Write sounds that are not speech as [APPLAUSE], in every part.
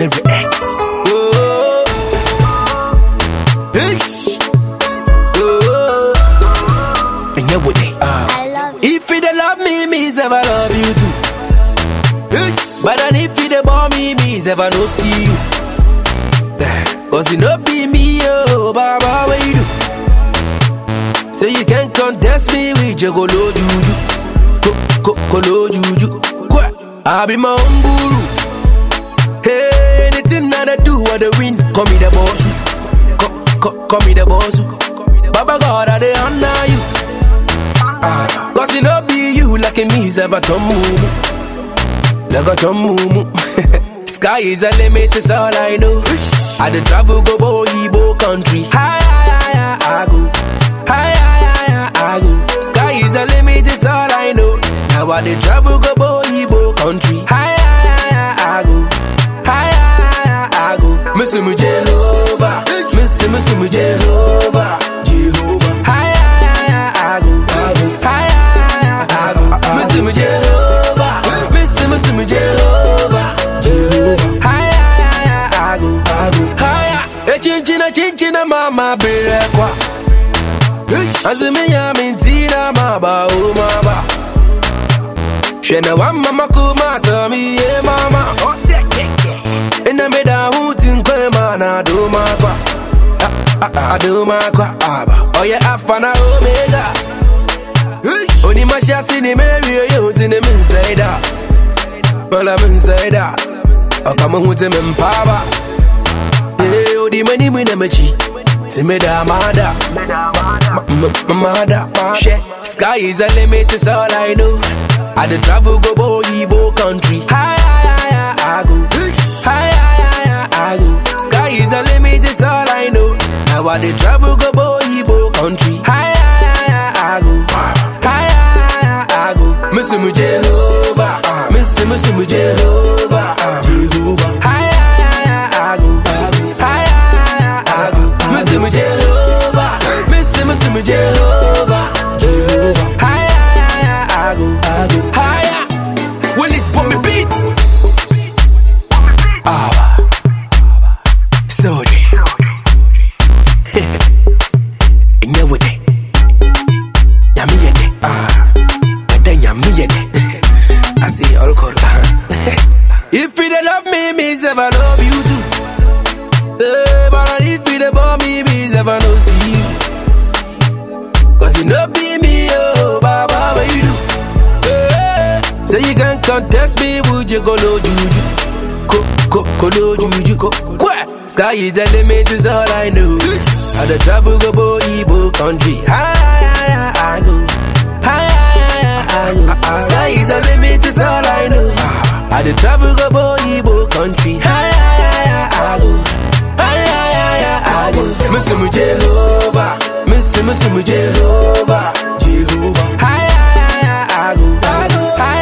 Never X. Oh, Ish. Oh, and ah. you with it. I. If you don't love me, me say I love you too. But then if you don't bore me, me say I no see you. Cause you no be me, oh, Baba, what you do? So you can contest me with your golo juju. Go, go, golo juju. Kwa, I be my own guru. Anything that I do, I the win. Call me the boss. Call, call, call me the boss. Baba God, I dey honor you. Ah, Cause it no be you like me, Zaba Tomumu. Like a Tomumu. [LAUGHS] Sky is a limit, is all I know. I dey travel go Boyibo country. Hi, hi, hi, I go. Hi, hi, hi, I go. Sky is a limit, is all I know. Now I dey travel go Boyibo country. Hi, hi, mama berekwa. Azumi ya mintina maba oh o maba. Shena wa mama kuma tami ye mama. Ina me da hutin kwe mana do makwa. A do makwa aba. Oh, Oye alpha na omega. Oni mashasi ni meri oh, yo hutin ni minsaida. Wala minsaida. Okama hutin mpaba. Hey, odi mani mwina machi. Time da mada. Mada. Shit. Sky is a limit, is all I know. I dey travel go Boyibo country. Hi, hi, hi, I go. Hi, hi, hi, I go. Sky is a limit, is all I know. Now I dey travel go Boyibo country. Nyewe de. Nyami yede. Ah. Bada nyami yede. [LAUGHS] I say all Quran. [LAUGHS] If you don't love me, me say I love you too. Eh, but if you don't bore me, me say I no see you. Cause you no be me, oh, Baba, what you do? Eh, So you can contest me with your golo juju. Ko, ko, kolo juju, ko, kwa. Sky is the limit, is all I know. I the travel go Boyibo country. Hi, hi, hi, I go. Hi, hi, hi, I go. Sky is the limit, is all I know. Ah, I the travel go Boyibo country. Hi, hi, hi, I go. Hi, hi, hi, I go. Missy me Jehovah. Missy, missy me Jehovah. Jehovah. Hi, hi, hi, I go. Hi, hi,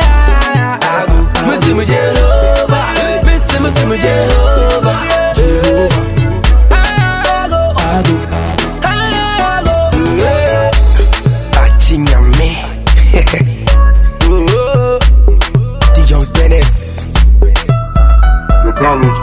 hi, I go. Missy me Jehovah. Missy, missy Jehovah. Jehovah. Dennis.